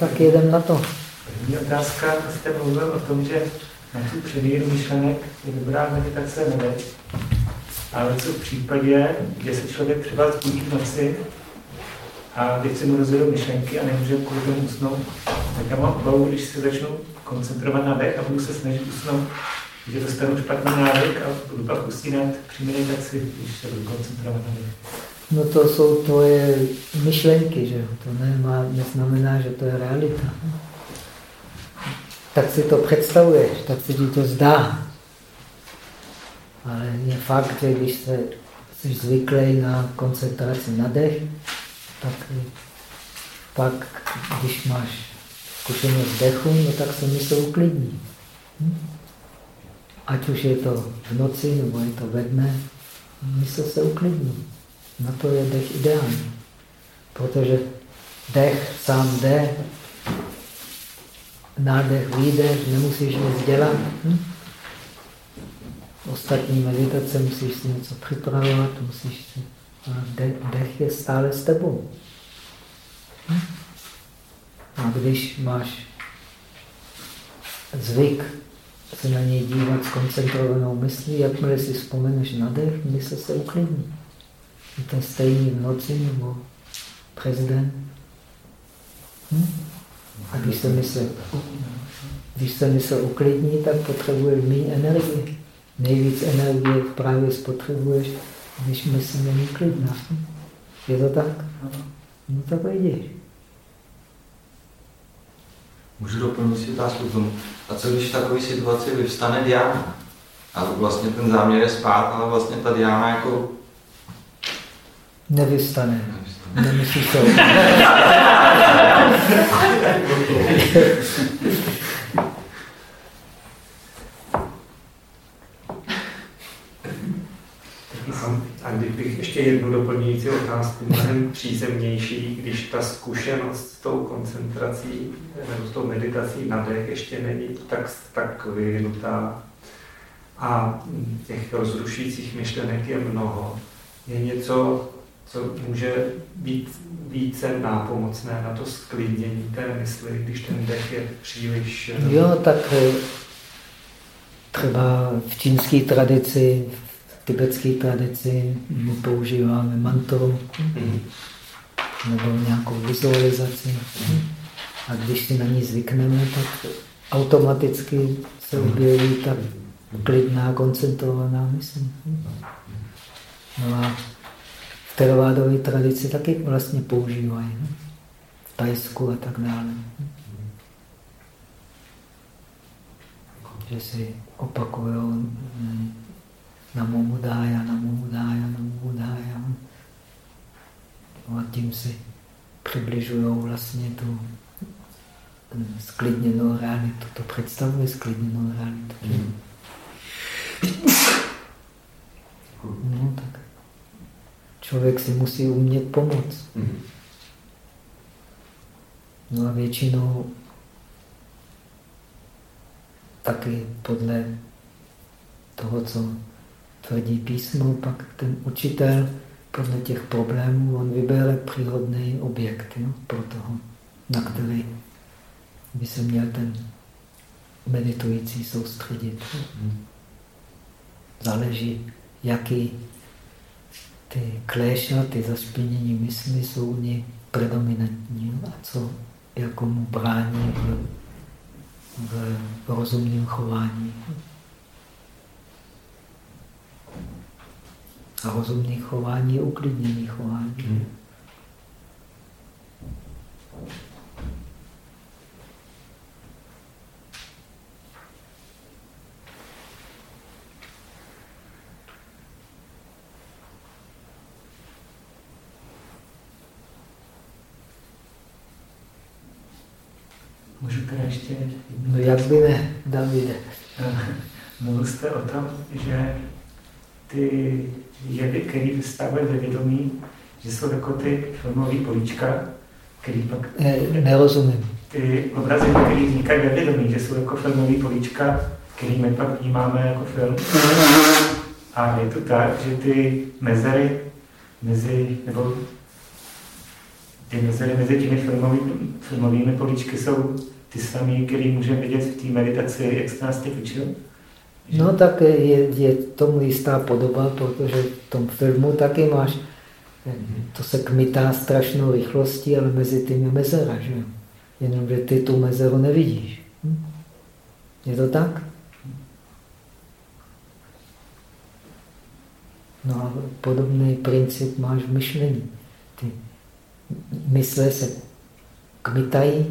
tak jedem na to. První otázka, jste mluvil o tom, že na tu předvíru myšlenek je dobrá meditace nebe. Ale co v případě, že se člověk třeba zbudí v noci a teď se mu rozjedou myšlenky a nemůže kvůli tomu usnout, tak já mám obavu, když se začnu koncentrovat na dech a budu se snažit usnout, že dostanu špatný návyk a budu pak usínat při meditaci, když se budu koncentrovat na dech. No to jsou tvoje myšlenky, že To nemá, neznamená, že to je realita. Tak si to představuješ, tak si ti to zdá. Ale je fakt, že když se, jsi zvyklý na koncentraci na dech, tak pak, když máš zkušenost dechu, no tak se mysl uklidní. Hm? Ať už je to v noci, nebo je to ve dne, mysl se uklidní. Na to je dech ideální. Protože dech sám jde, nádech, výdech, nemusíš nic dělat. Hm? Ostatní meditace musíš si něco připravovat, musíš si... Dech, dech je stále s tebou. Hm? A když máš zvyk se na něj dívat s koncentrovanou myslí, jakmile si vzpomeneš na dech, mysl se uklidní. Je to stejný v noci nebo přes den. Hm? A když se mysl, když se mysl uklidní, tak potřebuje méně energie. Nejvíc energie právě spotřebuješ, když mysl není klidná. Je to tak? No tak vidíš. Můžu doplnit si otázku tomu. A co když v takové situaci vyvstane diána? A vlastně ten záměr je spát, ale vlastně ta diána jako... Nevystane. Nemyslíš to. A kdybych ještě jednu doplňující otázku, mnohem přízemnější, když ta zkušenost s tou koncentrací nebo s tou meditací na dech ještě není tak, tak vyvinutá a těch rozrušujících myšlenek je mnoho, je něco, co může být více nápomocné na to sklidnění té mysli, když ten dech je příliš... Jo, tak eh, třeba v čínské tradici, v tibetské tradici my používáme mantru mm. nebo nějakou vizualizaci. A když si na ní zvykneme, tak automaticky se objeví ta klidná, koncentrovaná mysl. No a teravádové tradici taky vlastně používají. Ne? V Tajsku a tak dále. Že si opakují namo mudája, namo mudája, namo mudája. No a tím si přibližují vlastně tu sklidněnou realitu. To představuje sklidněnou realitu. Mm. No tak člověk si musí umět pomoct. Mm. No a většinou taky podle toho, co tvrdí písmo, pak ten učitel podle těch problémů, on vybere příhodný objekt jo, pro toho, na který by se měl ten meditující soustředit. Mm. Záleží, jaký ty kléša, ty zašpinění mysli jsou u něj predominantní a co jako mu brání v, v rozumném chování. A rozumné chování je uklidněné chování. Hmm. Můžu teda ještě... No jak by ne, Davide. Mluvil jste o tom, že ty jevy, které vystávají ve vědomí, že jsou jako ty filmové políčka, který pak... Ne, nerozumím. Ty obrazy, které vznikají ve vědomí, že jsou jako filmové políčka, který my pak vnímáme jako film. A je to tak, že ty mezery mezi, nebo ty mezery mezi těmi filmovými, filmovými políčky jsou ty samé, které můžeme vidět v té meditaci, jak jste nás učil? No tak je, je tomu jistá podoba, protože v tom filmu taky máš, to se kmitá strašnou rychlostí, ale mezi tím je mezera, že Jenomže ty tu mezeru nevidíš. Hm? Je to tak? No a podobný princip máš v myšlení. Mysle se kmitají,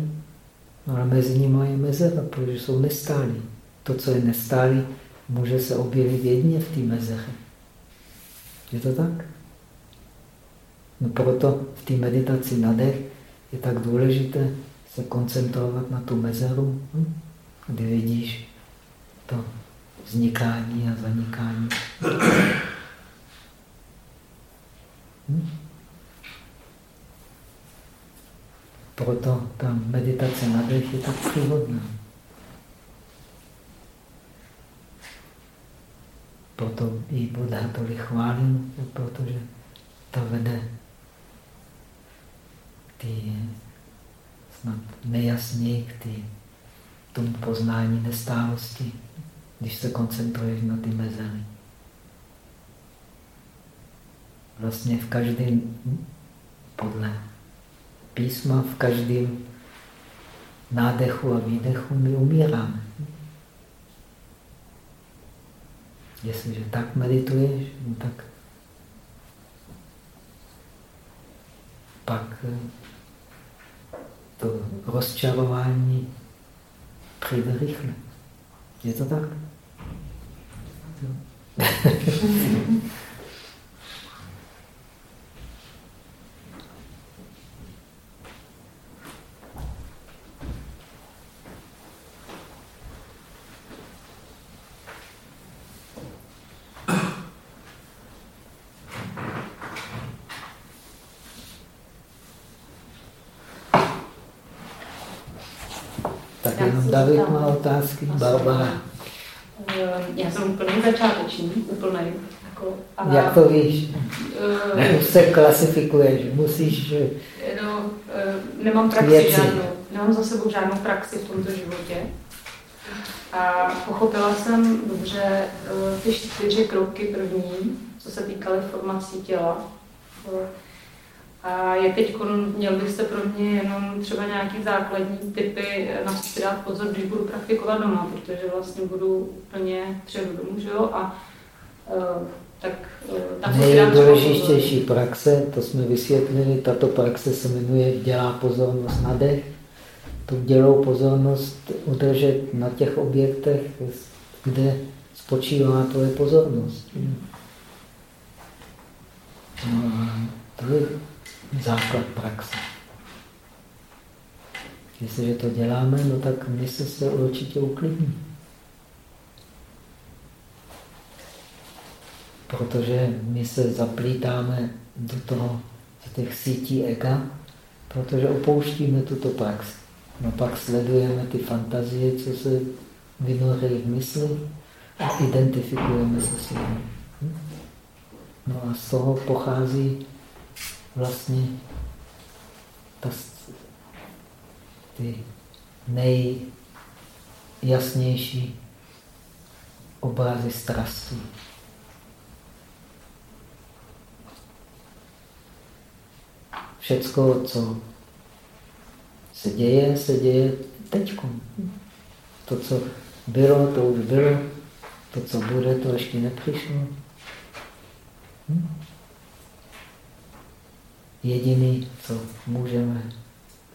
no ale mezi nimi je mezera, protože jsou nestálí. To, co je nestálý, může se objevit jedině v té mezeře. Je to tak? No proto v té meditaci na dech je tak důležité se koncentrovat na tu mezeru, hm? kdy vidíš to vznikání a zanikání. Hm? Proto ta meditace na dech je tak příhodná. Proto i Buddha tolik chválil, protože to vede ty snad nejasněji k ty, tomu poznání nestálosti, když se koncentruješ na ty mezery. Vlastně v každém, podle písma, v každém nádechu a výdechu my umíráme. Jestliže tak medituješ, no tak pak eh, to rozčarování přijde rychle. Je to tak? David má otázky, Barbara. Eh, já jsem úplně začátečník, úplně. Jako, ale... Jak to víš? Uh, se klasifikuješ? Musíš... No, uh, nemám praxi věci. žádnou. Nemám za sebou žádnou praxi v tomto životě. A pochopila jsem dobře uh, ty čtyři kroky první, co se týkaly formací těla. Uh, a je teď, měl byste pro mě jenom třeba nějaký základní typy, na co si dát pozor, když budu praktikovat doma, protože vlastně budu úplně předu domů, že jo? A uh, tak, uh, tak Nejdůležitější praxe, to jsme vysvětlili, tato praxe se jmenuje dělá pozornost na dech. Tu dělou pozornost udržet na těch objektech, kde spočívá tvoje pozornost. No, to je základ praxe. Jestliže to děláme, no tak mysl se určitě uklidní. Protože my se zaplítáme do toho, do těch sítí ega, protože opouštíme tuto praxi. No pak sledujeme ty fantazie, co se vynoří v mysli a identifikujeme se s nimi. No a z toho pochází vlastně ta, ty nejjasnější obrazy strastí. Všecko, co se děje, se děje teď. To, co bylo, to už bylo. To, co bude, to ještě nepřišlo. Hm? Jediný, co můžeme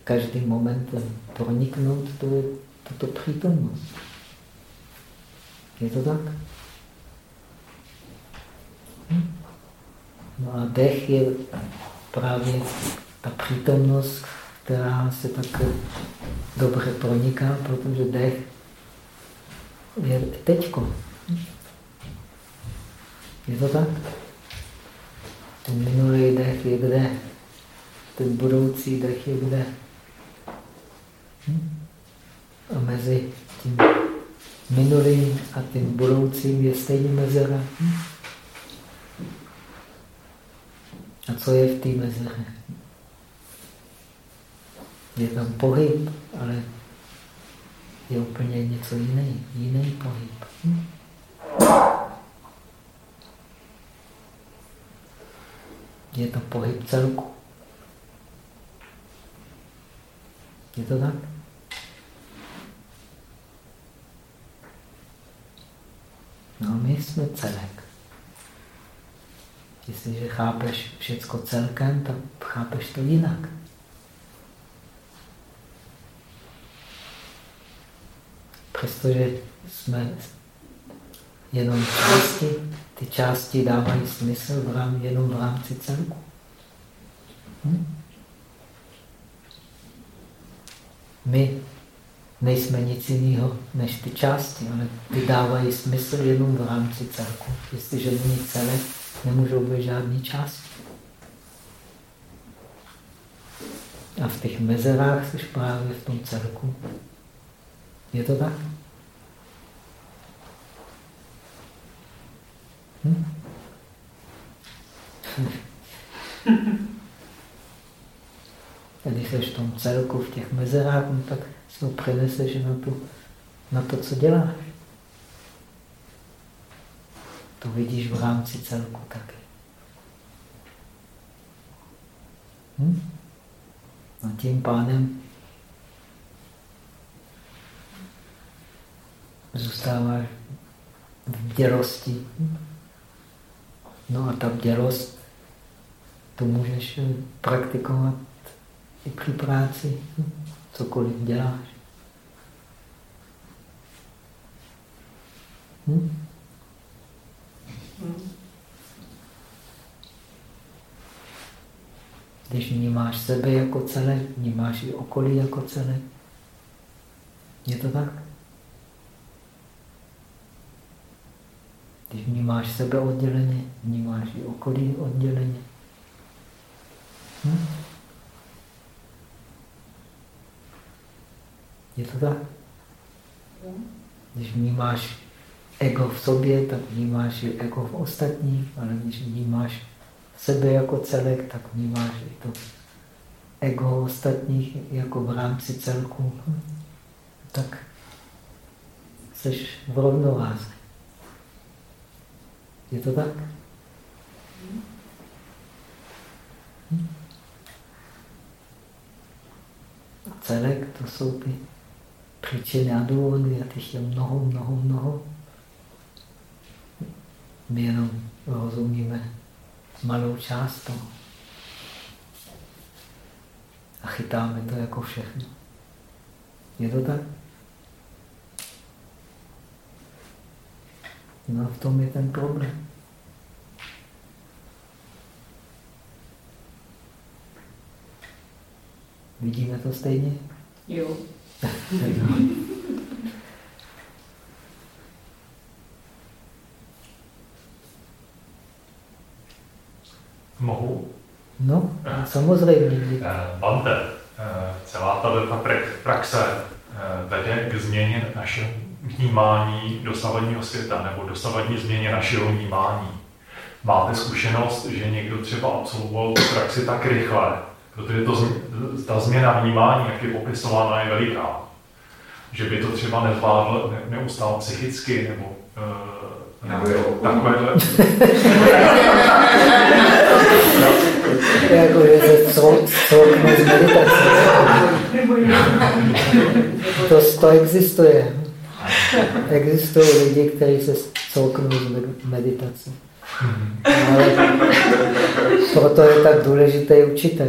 každým momentem proniknout, to je tato přítomnost. Je to tak? Hm? No a dech je právě ta přítomnost, která se tak dobře proniká, protože dech je teďko. Je to tak? Ten minulý dech je kde? Ten budoucí dech je kde. Hm? A mezi tím minulým a tím budoucím je stejně mezera. Hm? A co je v té mezeře? Je tam pohyb, ale je úplně něco jiný, jiný pohyb. Hm? Je to pohyb celku. Je to tak? No my jsme celek. Jestliže chápeš všecko celkem, tak chápeš to jinak. Přestože jsme jenom části, ty části dávají smysl v rám, jenom v rámci celku. Hm? My nejsme nic jiného než ty části, ale ty dávají smysl jenom v rámci celku. Jestliže není celé, nemůžou být žádný části. A v těch mezerách jsi právě v tom celku. Je to tak? Hm? Když jsi v tom celku, v těch mezerách, no tak si to přeneseš na, tu, na to, co děláš. To vidíš v rámci celku taky. Hm? A tím pádem zůstáváš v bdělosti. No a ta bdělost, to můžeš praktikovat i při práci, cokoliv děláš. Hm? Když vnímáš sebe jako celé, vnímáš i okolí jako celé. Je to tak? Když vnímáš sebe odděleně, vnímáš i okolí odděleně. Hm? Je to tak? Když vnímáš ego v sobě, tak vnímáš i ego v ostatních, ale když vnímáš sebe jako celek, tak vnímáš i to ego ostatních jako v rámci celku. Tak jsi v rovnováze. Je to tak? Celek to jsou ty příčiny a důvody a těch je mnoho, mnoho, mnoho. My jenom rozumíme malou část toho. A chytáme to jako všechno. Je to tak? No v tom je ten problém. Vidíme to stejně? Jo. Mohu? No, samozřejmě. Eh, Bante, eh, celá ta praxe eh, vede k změně našeho vnímání dosavadního světa nebo dosavadní změně našeho vnímání. Máte zkušenost, že někdo třeba absolvoval praxi tak rychle, protože to, ta změna vnímání, jak je popisována, je veliká. Že by to třeba nezvládl ne, neustále psychicky nebo uh, nebo takovéhle. jako je z meditace. To, to existuje. Existují lidi, kteří se celknou z meditace. Ale proto je tak důležitý učitel.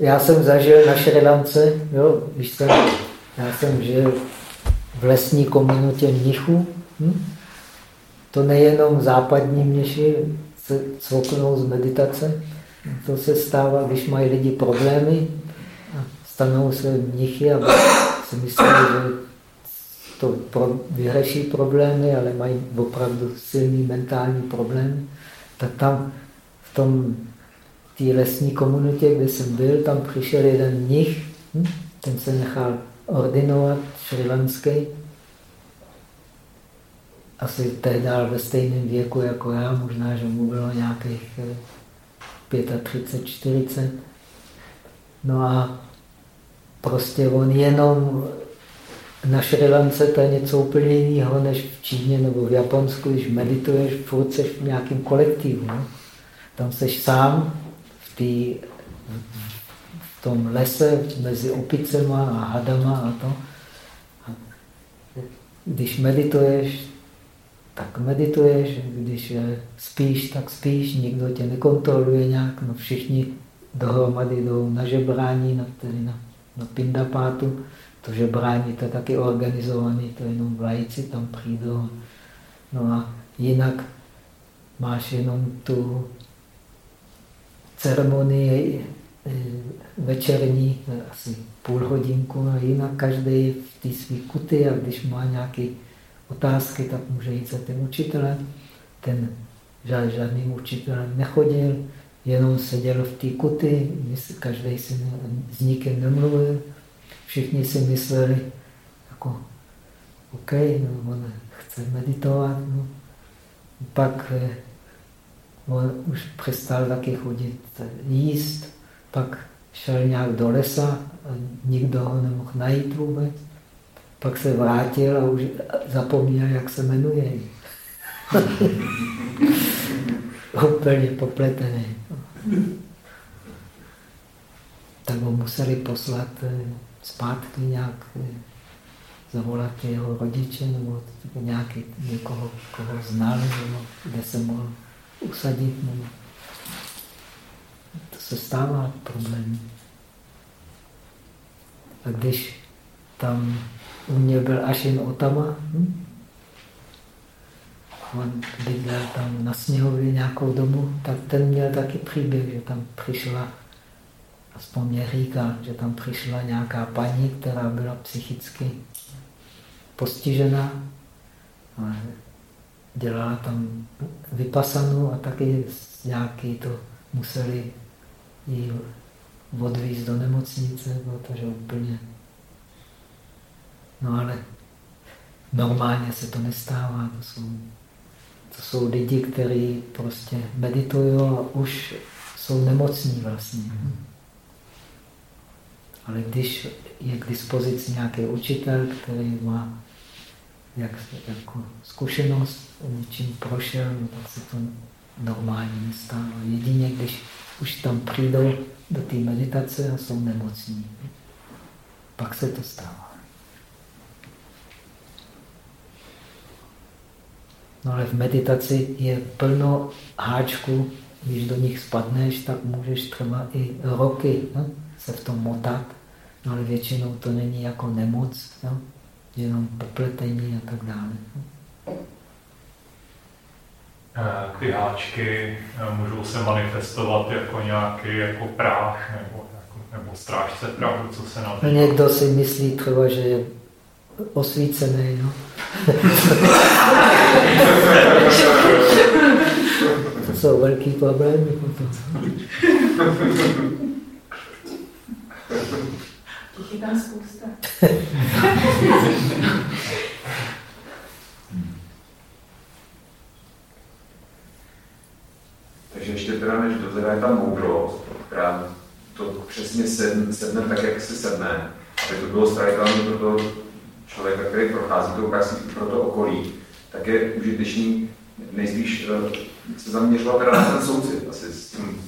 Já jsem zažil na Šrilance, jo, když jsem, já jsem žil v lesní komunitě mnichů. Hm? To nejenom západní mniši se cvoknou z meditace, to se stává, když mají lidi problémy a stanou se mnichy a si myslí, že to pro, vyřeší problémy, ale mají opravdu silný mentální problém, tak tam v tom té lesní komunitě, kde jsem byl, tam přišel jeden mnich, hm? ten se nechal ordinovat, šrilanský, asi tehdy ve stejném věku jako já, možná, že mu bylo nějakých 35, eh, 40. No a prostě on jenom na Šrilance to je něco úplně jiného než v Číně nebo v Japonsku, když medituješ, furt v nějakém kolektivu. No? Tam seš sám tý, v tom lese mezi opicema a hadama a to. A když medituješ, tak medituješ, když spíš, tak spíš, nikdo tě nekontroluje nějak, no všichni dohromady jdou na žebrání, na, tedy na, na pindapátu, to žebrání to je taky organizovaný, to jenom vlajci tam přijdou. No a jinak máš jenom tu ceremonii eh, večerní, asi půl hodinku, a jinak každý v té své kuty a když má nějaké otázky, tak může jít za tím učitelem. Ten žádným učitelem nechodil, jenom seděl v té kuty, každý si s nikým nemluvil. Všichni si mysleli, jako, OK, no, on chce meditovat. No. Pak eh, on už přestal taky chodit jíst, pak šel nějak do lesa, a nikdo ho nemohl najít vůbec. Pak se vrátil a už zapomněl, jak se jmenuje. Úplně popletený. Tak ho museli poslat eh, zpátky nějak, eh, zavolat jeho rodiče nebo nějaký, někoho, koho znal, nebo kde se mohl usadit. Nebo... To se stává problém. A když tam u mě byl Ašin Otama, hm? on bydlel tam na Sněhově nějakou dobu, tak ten měl taky příběh, že tam přišla, aspoň mě říká, že tam přišla nějaká paní, která byla psychicky postižená, dělala tam vypasanu a taky nějaký to museli ji odvízt do nemocnice, protože úplně... No ale normálně se to nestává, to jsou to jsou lidi, kteří prostě meditují a už jsou nemocní vlastně. Ale když je k dispozici nějaký učitel, který má jak, jako zkušenost, něčím prošel, no tak se to normálně nestává. Jedině, když už tam přijdou do té meditace a jsou nemocní. Pak se to stává. No ale v meditaci je plno háčků, když do nich spadneš, tak můžeš třeba i roky no, se v tom motat, no ale většinou to není jako nemoc, no, jenom popletení a tak dále. Eh, ty háčky eh, můžou se manifestovat jako nějaký jako práh nebo, jako, nebo strážce pravdu, co se na no, Někdo si myslí třeba, že je osvícený. No. to jsou velký problémy. Těch je tam spousta. Takže ještě teda, než dozraje ta moudrost, která to přesně sedne, sedne tak, jak se sedne, aby to bylo strajitelné pro to člověka, který prochází tou praxí pro to okolí, tak je užitečný nejspíš eh, se zaměřovat teda na ten soucit asi s tím.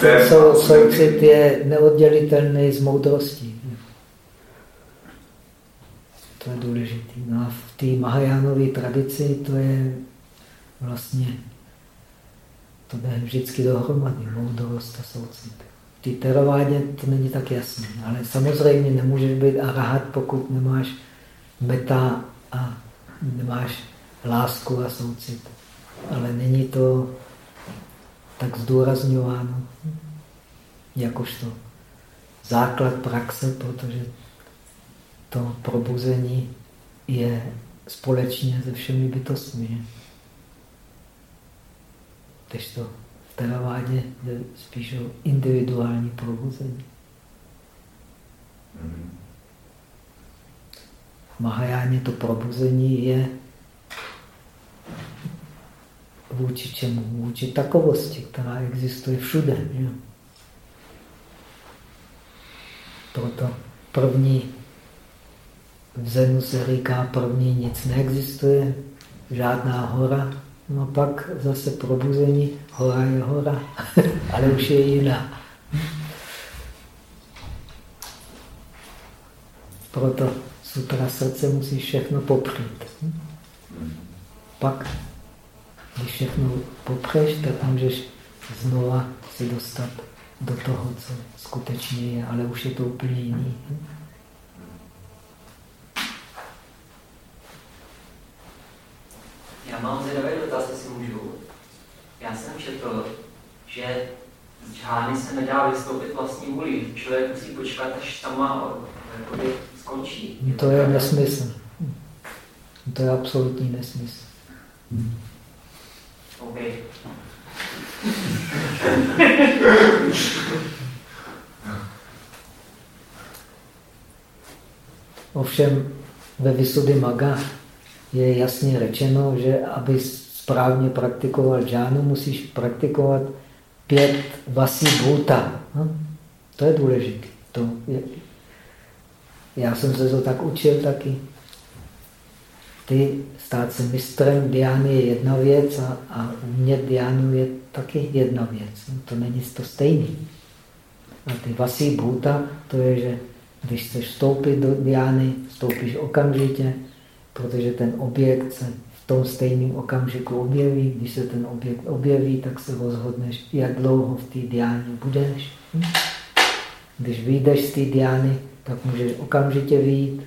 Ten, sou, soucit je neoddělitelný z moudrosti. To je důležité. No a v té Mahajánové tradici to je vlastně, to jde vždycky dohromady, moudrost a soucit té teravádě to není tak jasné. Ale samozřejmě nemůžeš být arahat, pokud nemáš meta a nemáš lásku a soucit. Ale není to tak zdůrazňováno jakožto základ praxe, protože to probuzení je společně se všemi bytostmi. Tež to teravádě jde spíš o individuální probuzení. V Mahajáně to probuzení je vůči čemu? Vůči takovosti, která existuje všude. Že? Proto první v Zenu se říká, první nic neexistuje, žádná hora. No pak zase probuzení, hora je hora, ale už je jiná. Proto sutra srdce musí všechno popřít. Pak, když všechno popřeš, tak můžeš znova si dostat do toho, co skutečně je, ale už je to úplně jiný. Já mám zvědavý dotaz, jestli můžu. Já jsem četl, že z džhány se nedá vystoupit vlastní vůli. Člověk musí počkat, až sama jakoby, skončí. To je nesmysl. To je absolutní nesmysl. Okay. Ovšem ve Vysudy Maga je jasně řečeno, že aby správně praktikoval džánu, musíš praktikovat pět vasí bhuta. No, to je důležité. To je, já jsem se to tak učil taky. Ty stát se mistrem diány je jedna věc a, a umět diánu je taky jedna věc. No, to není to stejný. A ty vasí bhuta, to je, že když chceš vstoupit do diány, vstoupíš okamžitě, protože ten objekt se v tom stejném okamžiku objeví. Když se ten objekt objeví, tak se rozhodneš, jak dlouho v té diáně budeš. Hm? Když vyjdeš z té diány, tak můžeš okamžitě vyjít.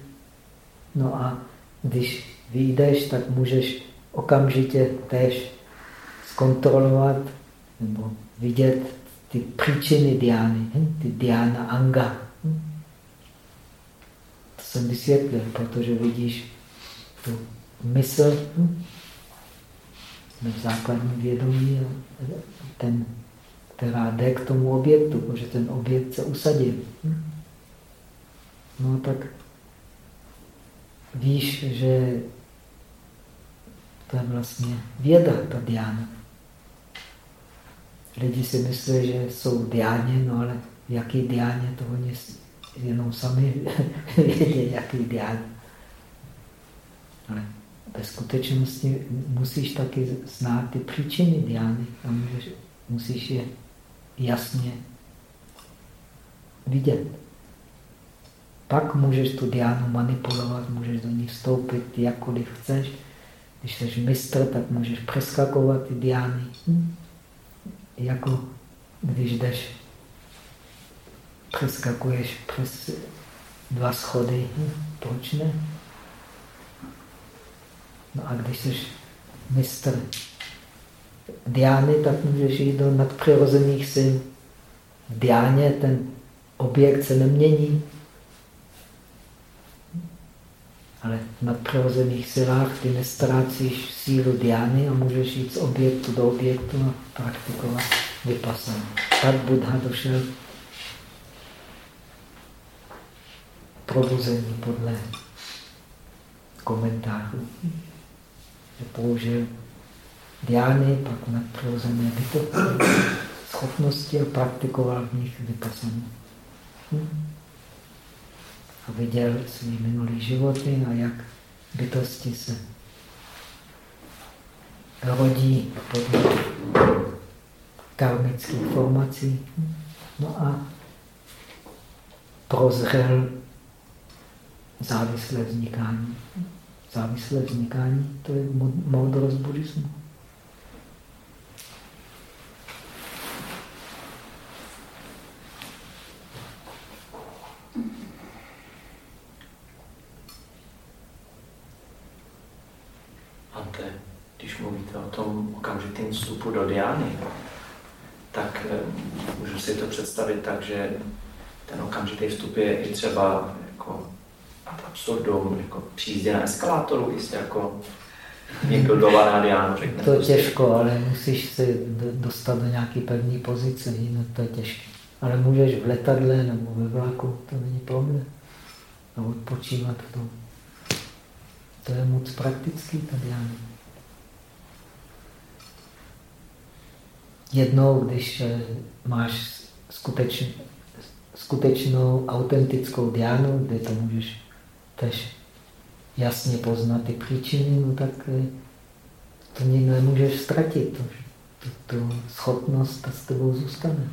No a když vyjdeš, tak můžeš okamžitě tež zkontrolovat nebo vidět ty příčiny diány, hm? ty diána anga. Hm? To jsem vysvětlil, protože vidíš tu mysl, hm? jsme v základním vědomí, ten, která jde k tomu objektu, protože ten objekt se usadil. No tak víš, že to je vlastně věda, ta diána. Lidi si myslí, že jsou diáně, no ale jaký diáně, to oni jenom sami vědí, jaký diáně. Ale ve skutečnosti musíš taky znát ty příčiny diány a můžeš, musíš je jasně vidět. Pak můžeš tu diánu manipulovat, můžeš do ní vstoupit jakkoliv chceš. Když jsi mistr, tak můžeš přeskakovat ty diány. Hm? Jako když jdeš, přeskakuješ přes dva schody. Hm? Proč ne? No a když jsi mistr diány, tak můžeš jít do nadpřirozených sil. V diáně ten objekt se nemění, ale v nadpřirozených silách ty nestrácíš sílu diány a můžeš jít z objektu do objektu a praktikovat vypasanou. Tak Buddha došel probuzení podle komentářů použil diány, pak nadpřirozené bytosti, schopnosti a praktikoval v nich vypasanou. Hm? A viděl svý minulý životy a jak bytosti se rodí podle karmických formací. No a prozřel závislé vznikání závislé vznikání, to je moudrost buddhismu. Ante, když mluvíte o tom okamžitém vstupu do diány, tak eh, můžu si to představit tak, že ten okamžitý vstup je i třeba jako absurdum, jako přízdě na eskalátoru, jistě jako někdo dole na Diánu řekne. To je těžko, ale musíš se dostat do nějaké pevné pozice, jinak to je těžké. Ale můžeš v letadle nebo ve vlaku, to není problém. A odpočívat v tom. To je moc praktický, ta Diána. Jednou, když eh, máš skutečně skutečnou autentickou diánu, kde to můžeš tež jasně poznat ty příčiny, no tak eh, to nemůžeš ztratit. To, to, to schopnost ta s tebou zůstane.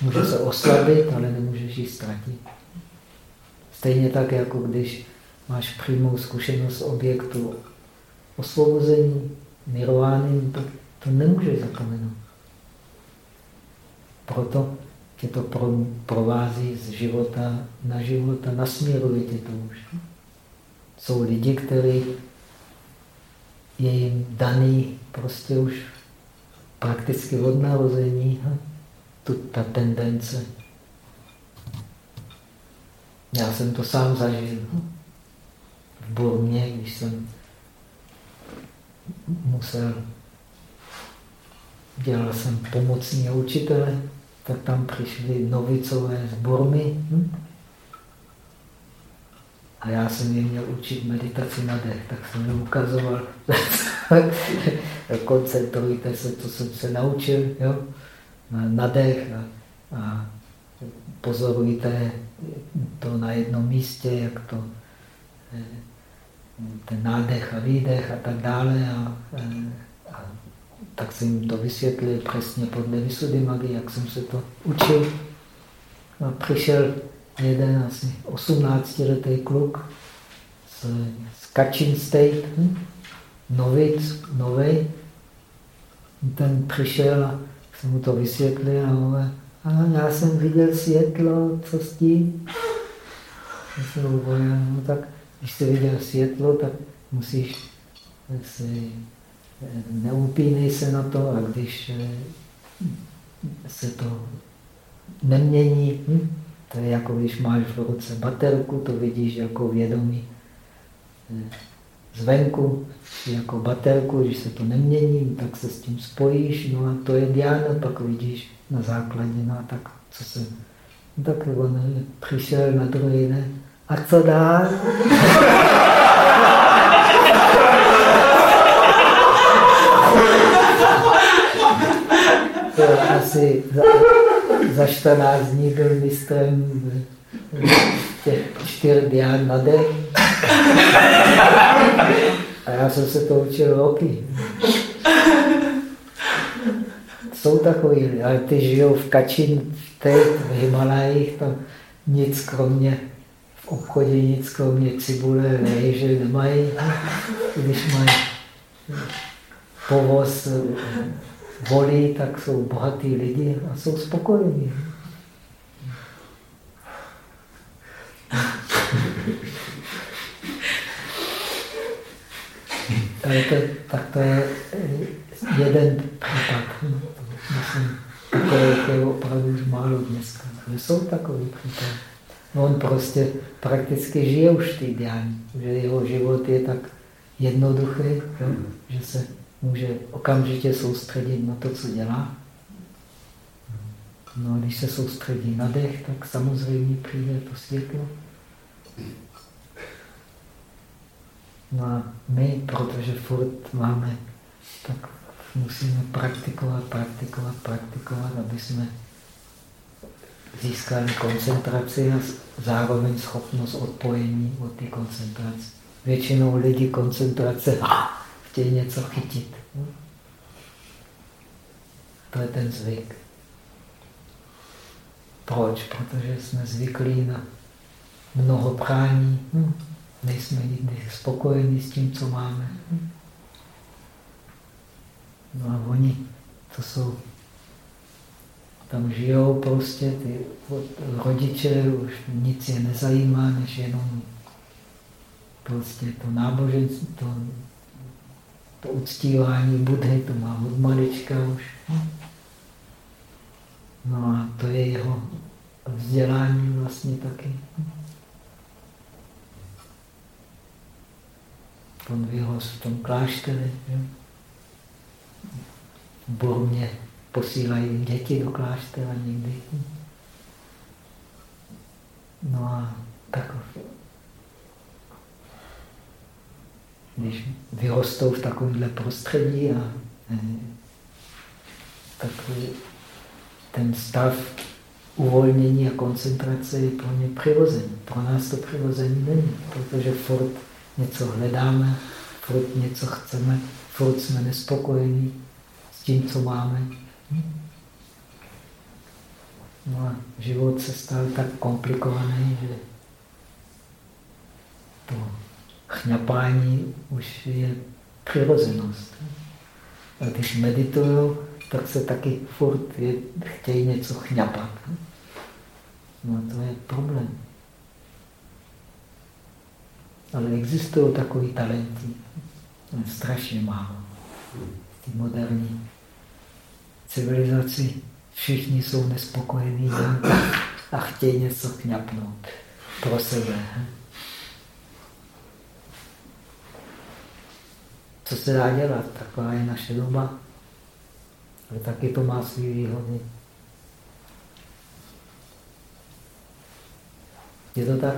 Může se oslabit, ale nemůžeš ji ztratit. Stejně tak, jako když máš přímou zkušenost objektu osvobození, nirvány, no tak to nemůžeš zapomenout. Proto tě to provází z života na život a nasměruje tě to už. Jsou lidi, kteří je jim daný prostě už prakticky od narození tu, ta tendence. Já jsem to sám zažil v Burmě, když jsem musel, dělal jsem pomocní učitele, tak tam přišli novicové z Burmy. Hm? A já jsem je měl učit meditaci na dech, tak jsem jim ukazoval, koncentrujte se, to jsem se naučil, jo? na, na dech a, a pozorujte to na jednom místě, jak to eh, ten nádech a výdech a tak dále. A, a tak jsem jim to vysvětlil přesně podle Vysudy magie, jak jsem se to učil. A přišel jeden asi 18 letý kluk z, z Kachin State, hm? novic, nový. Ten přišel a jsem mu to vysvětlil a on a já jsem viděl světlo, co s tím? Já jsem no tak když jsi viděl světlo, tak musíš si, neupínej se na to a když eh, se to nemění, hm? to je jako když máš v ruce baterku, to vidíš jako vědomí eh, zvenku, jako baterku, když se to nemění, tak se s tím spojíš, no a to je diána, pak vidíš na základě, no a tak co se... Tak on přišel na druhý den, a co dál? asi za, za 14 dní byl mistrem těch čtyř dián na den. A já jsem se to učil roky. Jsou takový, ale ty žijou v Kačin, v Himalajích, tam nic kromě v obchodě nic kromě cibule, rejže nemají. Když mají povoz volí, tak jsou bohatí lidi a jsou spokojení. Ale to, tak to je jeden případ. Myslím, takové je opravdu už málo dneska. Ale jsou takové případy. On prostě prakticky žije už v že jeho život je tak jednoduchý, že se může okamžitě soustředit na to, co dělá. No a když se soustředí na dech, tak samozřejmě přijde to světlo. No a my, protože furt máme, tak musíme praktikovat, praktikovat, praktikovat, aby jsme získali koncentraci a zároveň schopnost odpojení od té koncentrace. Většinou lidi koncentrace chtějí něco chytit. To je ten zvyk. Proč? Protože jsme zvyklí na mnoho prání. Nejsme nikdy spokojeni s tím, co máme. No a oni, to jsou tam žijou prostě ty rodiče, už nic je nezajímá, než jenom prostě to náboženství, to, to uctívání Budhy, to má od malička už. No a to je jeho vzdělání vlastně taky. On vyrost v tom klášteře. V posílají děti do kláštera někdy. No a tak, když vyrostou v takovémhle prostředí a eh, tak ten stav uvolnění a koncentrace je pro ně přirozený. Pro nás to přirozený není, protože furt něco hledáme, furt něco chceme, furt jsme nespokojení s tím, co máme. No a život se stal tak komplikovaný, že to chňapání už je přirozenost. A když meditují, tak se taky furt je, chtějí něco chňapat. No to je problém. Ale existují takový talenty. Strašně málo. Ty moderní civilizaci všichni jsou nespokojení a chtějí něco chňapnout pro sebe. Co se dá dělat? Taková je naše doba. Ale taky to má svý výhody. Je to tak?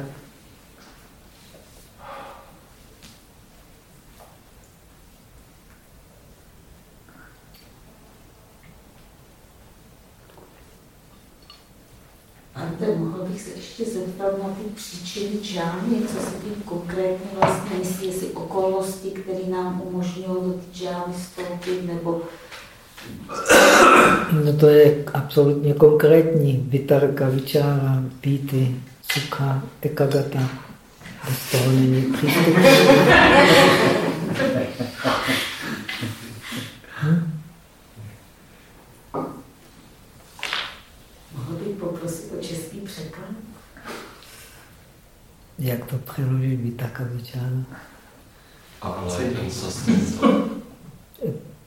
Ante, mohl bych se ještě zeptat na ty příčiny džány, co se tím konkrétně vlastně myslí, jestli okolnosti, které nám umožňují do ty džány vstoupit, nebo... No to je absolutně konkrétní. Vitarka, vyčára, píty, sukha, ekagata. Bez toho není přístup. Přeložit Vitaka Vichara?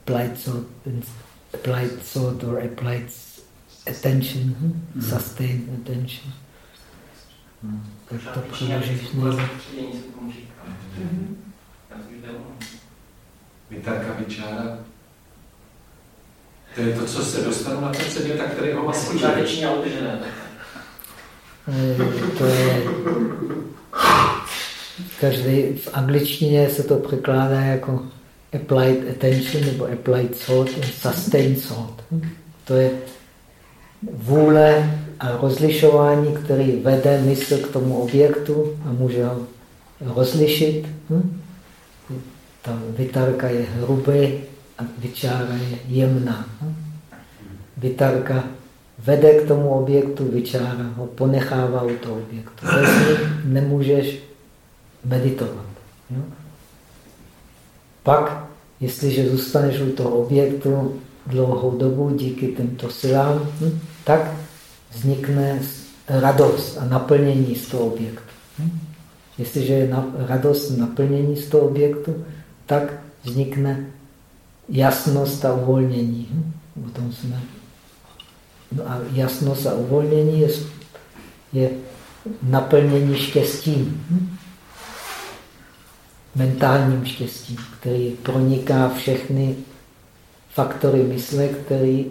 Applied thought, applied thought or applied attention, hm? hmm. sustained attention. Hmm. Jak to přeložíš? Vitarka Vichara. To je to, co se dostalo na ten předmět, který ho vlastně... Počáteční audižené. To je Každý, v angličtině se to překládá jako applied attention nebo applied thought sustained thought. To je vůle a rozlišování, který vede mysl k tomu objektu a může ho rozlišit. Ta vytarka je hrubý a vyčára je jemná. Vytarka vede k tomu objektu, vyčára ho ponechává u toho objektu. Bez nemůžeš meditovat. Jo? Pak, jestliže zůstaneš u toho objektu dlouhou dobu díky těmto silám, hm, tak vznikne radost a naplnění z toho objektu. Hm? Jestliže je na, radost naplnění z toho objektu, tak vznikne jasnost a uvolnění. Hm? O tom jsme... No a jasnost a uvolnění je, je naplnění štěstím. Hm? Mentálním štěstím, který proniká všechny faktory mysle, které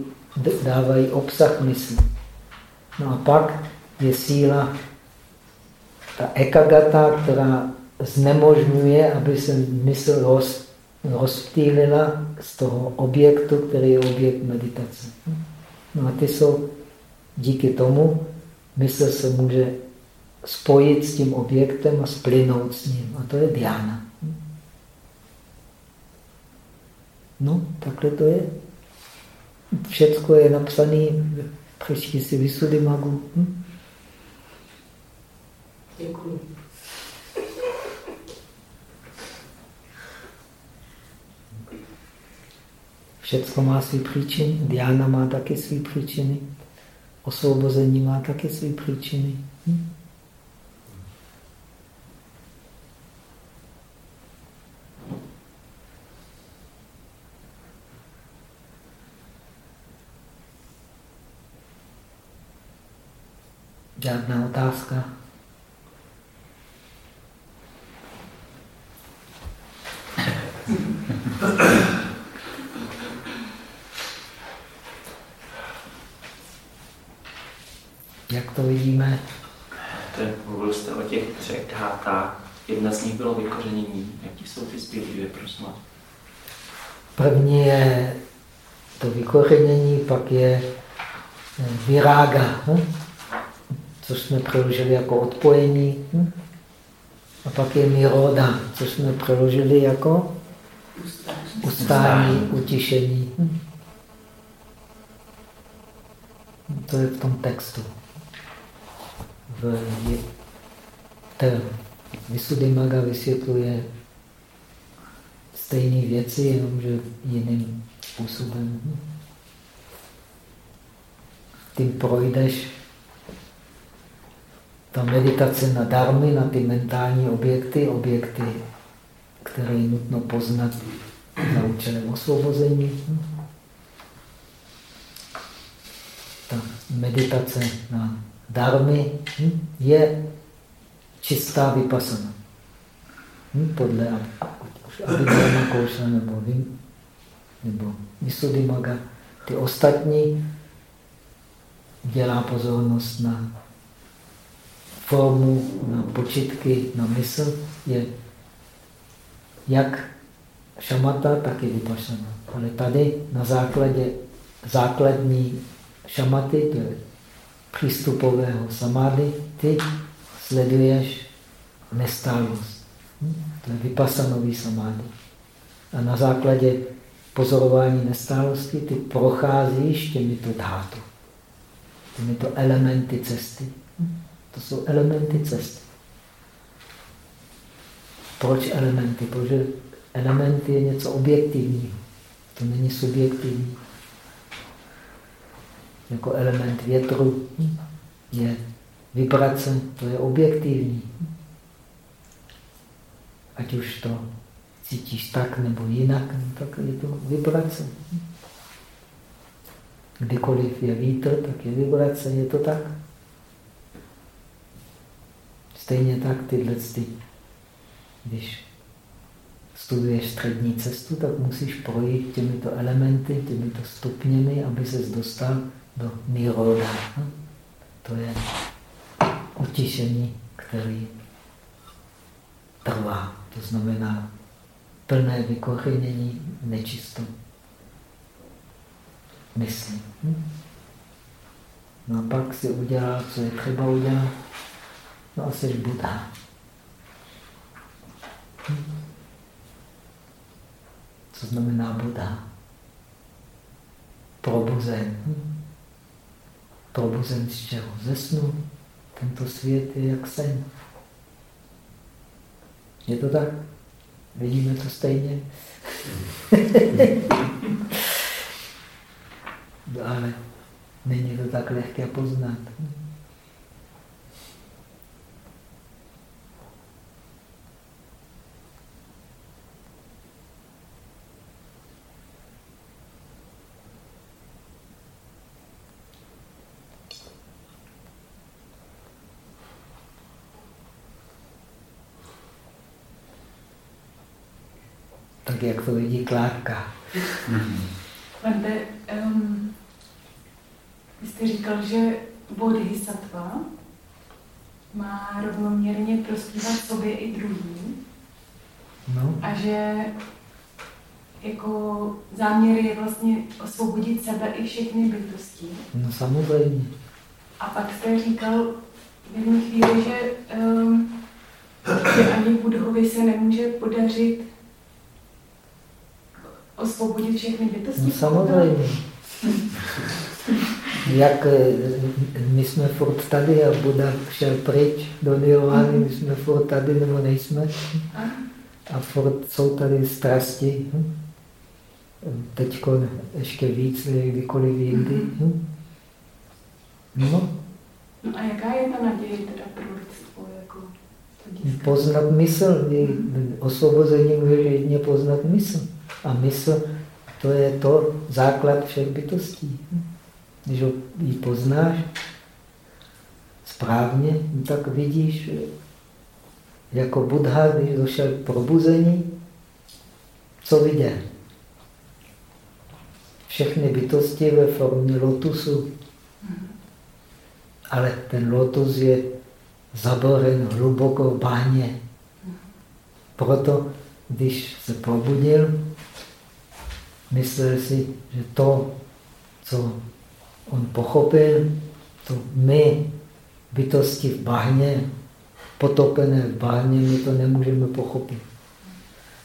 dávají obsah mysli. No a pak je síla ta ekagata, která znemožňuje, aby se mysl roz, rozptýlila z toho objektu, který je objekt meditace. No a ty jsou díky tomu, mysl se může spojit s tím objektem a splynout s ním. A to je diana. No, takhle to je. Všecko je napsané, přečti si vysudy magu. Hm? Děkuji. Všecko má své příčiny, Diana má taky své příčiny, osvobození má taky své příčiny. Hm? Žádná otázka? Jak to vidíme? je, mluvil jste o těch třech dhátách. Jedna z nich bylo vykořenění. Jaký jsou ty zbylé dvě, prosím První je to vykořenění, pak je virága. Hm? Což jsme přeložili jako odpojení. Hm? A pak je Niroda, což jsme přeložili jako ustání, utišení. Hm? To je v tom textu. V té Maga vysvětluje stejné věci, jenomže jiným způsobem. Tím projdeš ta meditace na darmy, na ty mentální objekty, objekty, které je nutno poznat za účelem osvobození. Ta meditace na darmy je čistá vypasana. Podle Abhidharma Kouša nebo Vim, nebo Visuddhimaga. Ty ostatní dělá pozornost na formu, na počitky, na mysl, je jak šamata, tak i vypašana. Ale tady na základě základní šamaty, to je přístupového samády, ty sleduješ nestálost. To je vypasanový samády. A na základě pozorování nestálosti ty procházíš těmito dhátu, těmito elementy cesty. To jsou elementy cesty. Proč elementy? Protože elementy je něco objektivního. To není subjektivní. Jako element větru je vibrace, to je objektivní. Ať už to cítíš tak nebo jinak, tak je to vibrace. Kdykoliv je vítr, tak je vibrace, je to tak. Stejně tak tyhle ty, když studuješ střední cestu, tak musíš projít těmito elementy, těmito stupněmi, aby ses dostal do niroda. To je utišení, který trvá. To znamená plné vykořenění nečistou mysli. No a pak si udělá, co je třeba udělat. No a jsi Buddha. Co znamená Buddha? Probuzen. Probuzen z čeho? Ze snu. Tento svět je jak sen. Je to tak? Vidíme to stejně? Ale není to tak lehké poznat. tak jak to vidí Klárka. Vante, um, vy jste říkal, že bodhisattva má rovnoměrně prospívat sobě i druhým. No. A že jako záměr je vlastně osvobodit sebe i všechny bytosti. No samozřejmě. A pak jste říkal v jedné chvíli, že, um, že ani Budhovi se nemůže podařit osvobodit všechny bytosti? No samozřejmě. Jak eh, my jsme furt tady a Buda šel pryč do Nirvány, my jsme furt tady nebo nejsme. A furt jsou tady strasti. Teď ještě víc, kdykoliv jindy. No. no a jaká je ta naděje teda pro lidstvo? Jako poznat mysl. Osvobození může jedině poznat mysl. A mysl, to je to základ všech bytostí. Když ji poznáš správně, tak vidíš, jako Buddha, když došel k probuzení, co viděl? Všechny bytosti ve formě lotusu. Ale ten lotus je zaboren hluboko v báně. Proto, když se probudil, myslel si, že to, co on pochopil, to my bytosti v bahně, potopené v bahně, my to nemůžeme pochopit.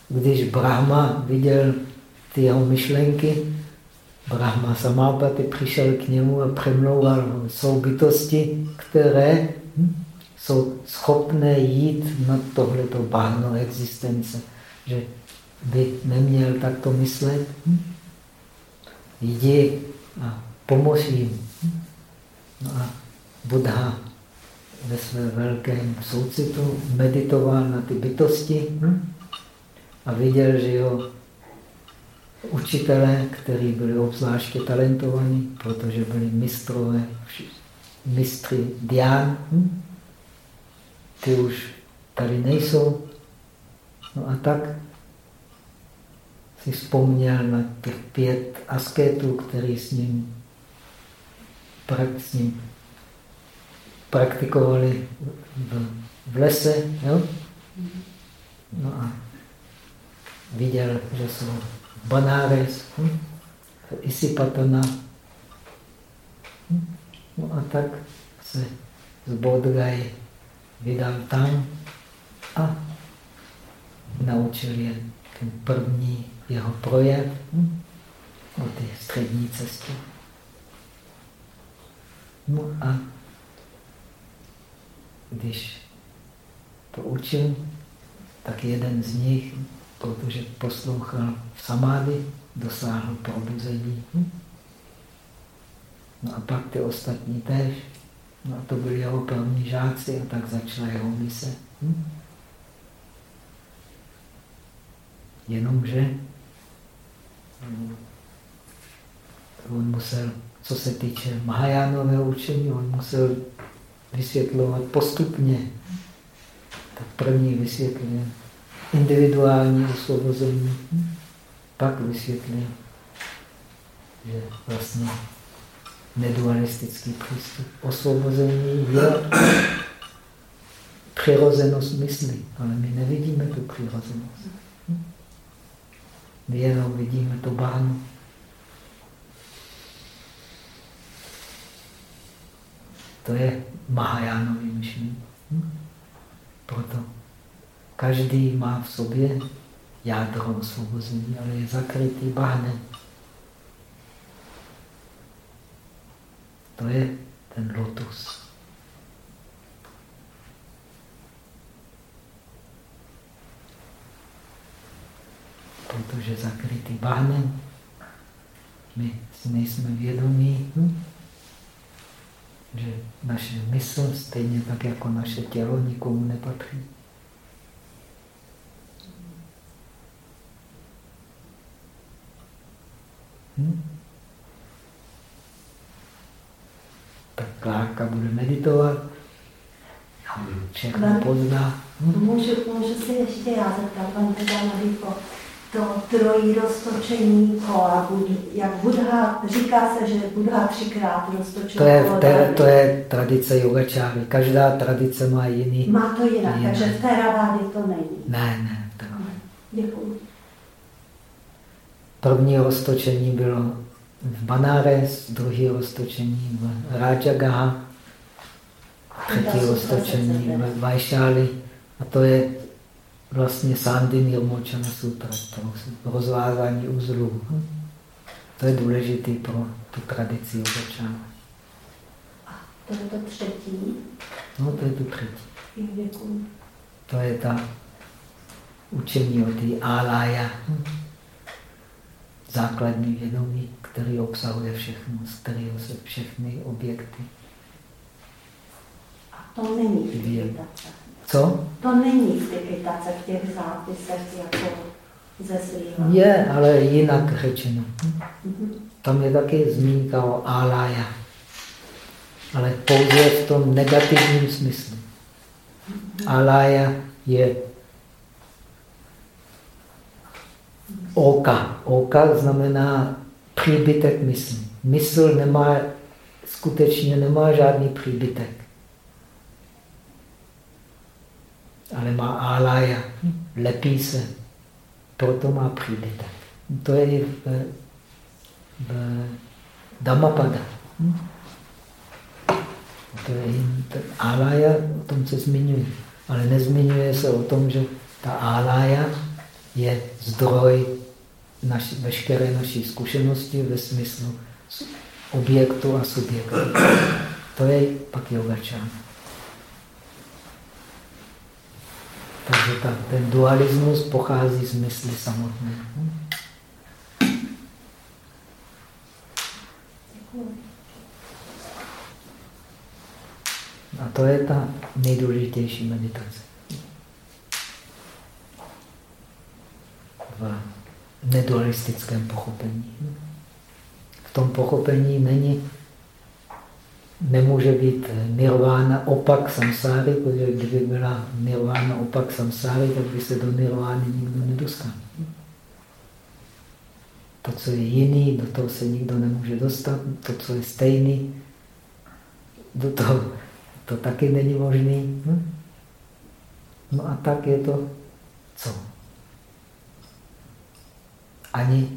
Když Brahma viděl ty jeho myšlenky, Brahma Samápati přišel k němu a přemlouval. Jsou bytosti, které jsou schopné jít na tohleto bahno existence. Že by neměl takto myslet. Hm? Jdi a pomož jim. Hm? No a Buddha ve své velkém soucitu meditoval na ty bytosti hm? a viděl, že jo, učitelé, kteří byli obzvláště talentovaní, protože byli mistrové, mistry dián, ty už tady nejsou. No a tak si vzpomněl na těch pět asketů, který s ním, s ním praktikovali v, v lese. Jo? No a viděl, že jsou Banares, hm? Isipatana. Hm? No a tak se z Bodgaj vydal tam a naučil je ten první jeho projev o té střední cestě. No a když to učil, tak jeden z nich, protože poslouchal v samády, dosáhl probuzení. No a pak ty ostatní tež. No a to byli jeho první žáci a tak začala jeho mise. Jenomže on musel, co se týče Mahajánového učení, on musel vysvětlovat postupně. Tak první vysvětlil individuální osvobození, pak vysvětlil, že vlastně nedualistický přístup osvobození je přirozenost mysli, ale my nevidíme tu přirozenost. Jenom vidíme to bánu. To je Mahajánový myšlení. Hm? Proto každý má v sobě jádro osvobození, ale je zakrytý bahnem. To je ten lotus. Protože zakrytý bahnem my si nejsme vědomí, hm? že naše mysl, stejně tak jako naše tělo, nikomu nepatří. Hm? Tak Klárka bude meditovat, všechno pozná. Hm? Můžu, můžu si ještě já zeptat, pan Tedanadiko, to trojí roztočení kola, jak Buddha, říká se, že Buddha třikrát roztočil to je, te, to je tradice yogačáry. Každá tradice má jiný. Má to jinak, jinak. takže v té ravády to není. Ne, ne. To... Děkuji. První roztočení bylo v Banares, druhý roztočení v Rajagaha, třetí roztočení v Vajšáli. A to je vlastně Sandy Nirmochana Sutra, to rozvázání uzlů. To je důležité pro tu tradici yogačána. A to je to třetí? No, to je to třetí. To je ta učení o té alaya, základní vědomí, který obsahuje všechno, z kterého se všechny objekty. A to není meditace. Co? To není stipitace v těch zápisech jako ze Sriva. Je, ale jinak řečeno. Tam je taky zmínka o alaya. Ale pouze v tom negativním smyslu. Alaya je oka. Oka znamená příbytek mysli. Mysl nemá, skutečně nemá žádný příbytek. Ale má álája, lepí se, proto má příbytek. To je v, v Dhammapada. To je alaya, o tom se zmiňuje. Ale nezmiňuje se o tom, že ta alaya je zdroj naši, veškeré naší zkušenosti ve smyslu objektu a subjektu. To je pak yogačána. Takže ta, ten dualismus pochází z mysli samotné. A to je ta nejdůležitější meditace. V nedualistickém pochopení. V tom pochopení není, nemůže být nirvána opak samsáry, protože kdyby byla nirvána opak samsáry, tak by se do nirvány nikdo nedostal. To, co je jiný, do toho se nikdo nemůže dostat. To, co je stejný, do toho to taky není možný. Hm? No a tak je to co? Ani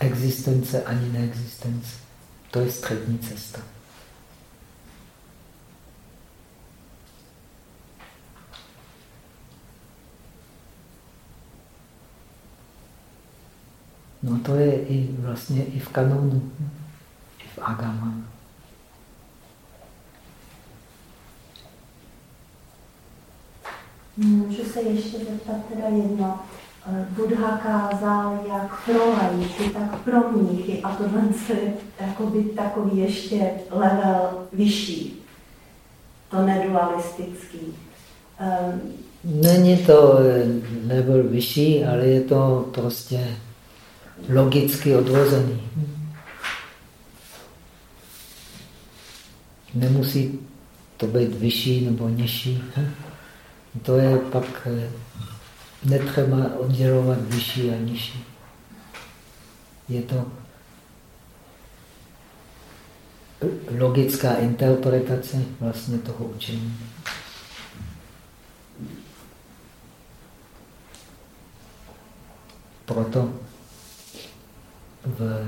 existence, ani neexistence. To je střední cesta. No to je i vlastně i v kanonu, i v agama. Můžu se ještě zeptat teda jedno. Eh, Buddha kázal jak pro lajky, tak pro mníchy a tohle je jakoby takový ještě level vyšší. To nedualistický. Um, Není to eh, level vyšší, ale je to prostě logicky odvozený. Nemusí to být vyšší nebo nižší. To je pak eh, netřeba oddělovat vyšší a nižší. Je to logická interpretace vlastně toho učení. Proto v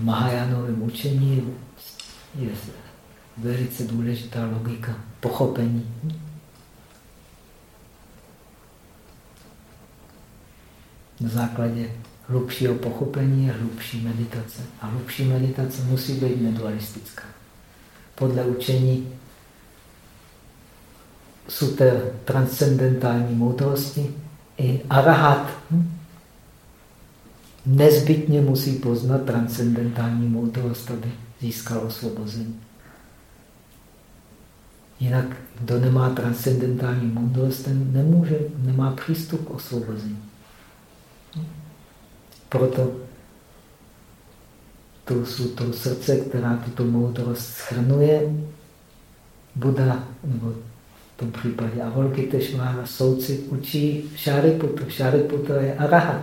Mahajánovém učení je velice důležitá logika pochopení. Na základě hlubšího pochopení je hlubší meditace. A hlubší meditace musí být nedualistická. Podle učení suter transcendentální moudrosti i arahat nezbytně musí poznat transcendentální moudrost, aby získal osvobození. Jinak, kdo nemá transcendentální moudrost, ten nemůže, nemá přístup k osvobození. Proto to jsou to srdce, která tuto moudrost schrnuje, Buda, nebo v tom případě Avalokiteshvara, souci učí Šariputu. Šariputu je arahat.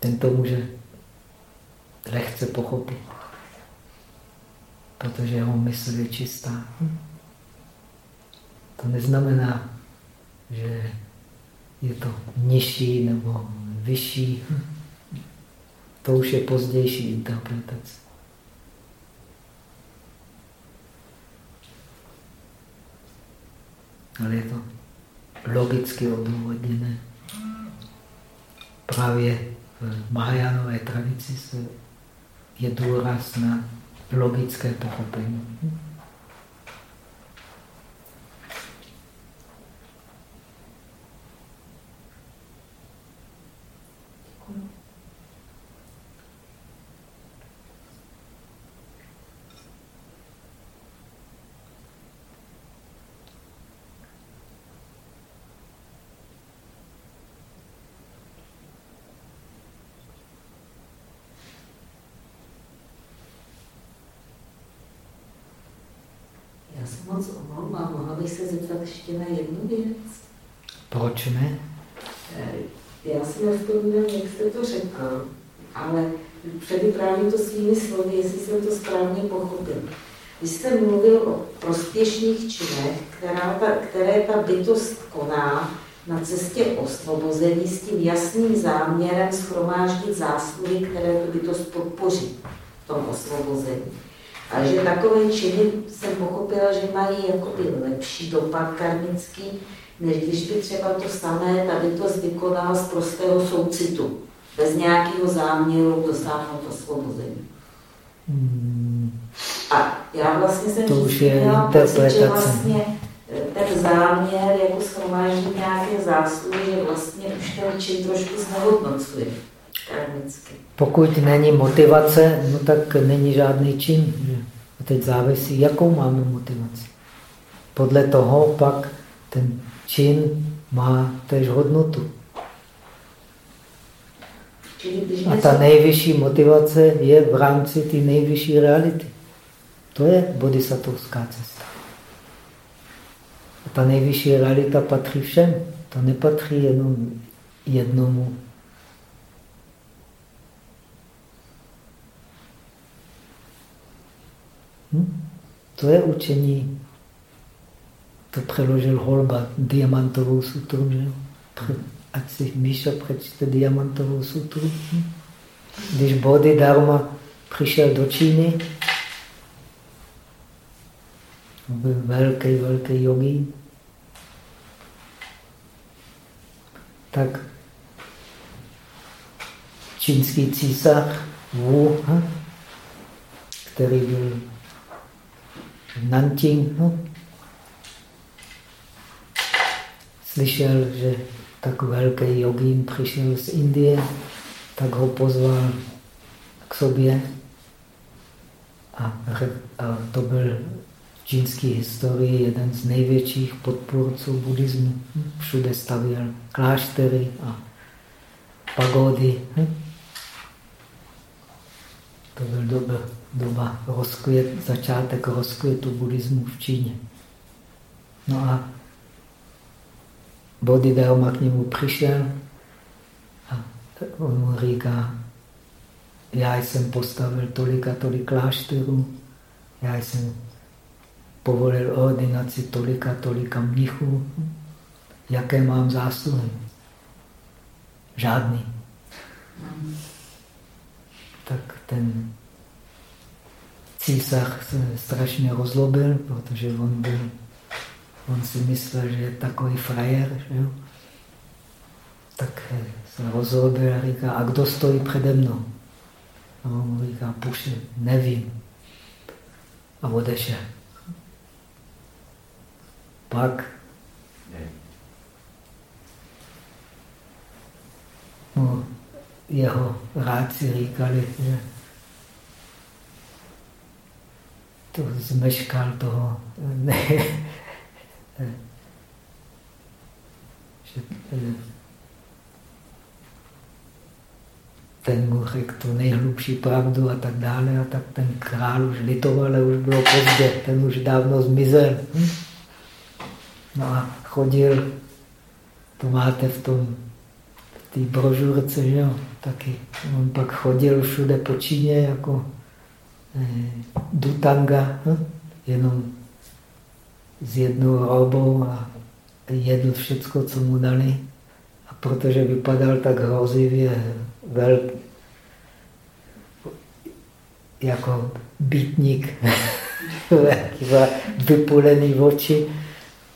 Ten to může lehce pochopit protože jeho mysl je čistá. To neznamená, že je to nižší nebo vyšší. To už je pozdější interpretace. Ale je to logicky odůvodněné. Právě v Mahajánové tradici je důraz na logické pochopení. Ještě na jednu věc? Proč ne? Eh, já si nevzpomínám, jak jste to řekl, ale předvyprávím to svými slovy, jestli jsem to správně pochopil. Vy jste mluvil o prospěšných činech, která ta, které ta bytost koná na cestě osvobození s tím jasným záměrem schromáždit zásluhy, které tu bytost podpoří. tom osvobození. Ale že takové činy jsem pochopila, že mají jakoby lepší dopad karmický, než když by třeba to samé tady to vykonal z prostého soucitu, bez nějakého záměru dosáhnout osvobození. Hmm. A já vlastně jsem to už je pocit, že vlastně eh, ten záměr jako schromáždí nějaké zásluhy, že vlastně už ten čin trošku znehodnocuje karmicky. Pokud není motivace, no tak není žádný čin. A teď závisí, jakou máme motivaci. Podle toho pak ten čin má tež hodnotu. A ta nejvyšší motivace je v rámci té nejvyšší reality. To je bodhisattvská cesta. A ta nejvyšší realita patří všem. To nepatří jenom jednomu. Hm? To je učení. To přeložil Holba, diamantovou sutru. Že? Ať si Míša přečte diamantovou sutru. Hm? Když Bodhidharma přišel do Číny, byl velký, velký jogi, tak čínský císař Wu, hm? který byl v Nanjingu, slyšel, že tak velký jogín přišel z Indie, tak ho pozval k sobě a, a to byl v čínské historii jeden z největších podpůrců buddhismu. Všude stavěl kláštery a pagody. To byl doba, doba rozkvět, začátek rozkvětu buddhismu v Číně. No a Bodhidharma k němu přišel a on mu říká, já jsem postavil tolik a tolik klášterů, já jsem povolil ordinaci tolika, tolika mnichů. Jaké mám zásluhy? Žádný. Tak ten císař se strašně rozlobil, protože on byl On si myslel, že je takový frajer, že jo? Tak se rozhodl a říká, a kdo stojí přede mnou? A on mu říká, puši, nevím. A odešel. Pak mu jeho rádci říkali, že to zmeškal toho, ne, že ten mu řekl tu nejhlubší pravdu a tak dále a tak ten král už litoval, ale už bylo pozdě, ten už dávno zmizel. No a chodil, to máte v tom, v té brožurce, že jo, taky. On pak chodil všude po Číně jako Dutanga, hm? jenom s jednou robou a jedl všecko, co mu dali. A protože vypadal tak hrozivě velký, jako bytník, vypulený oči,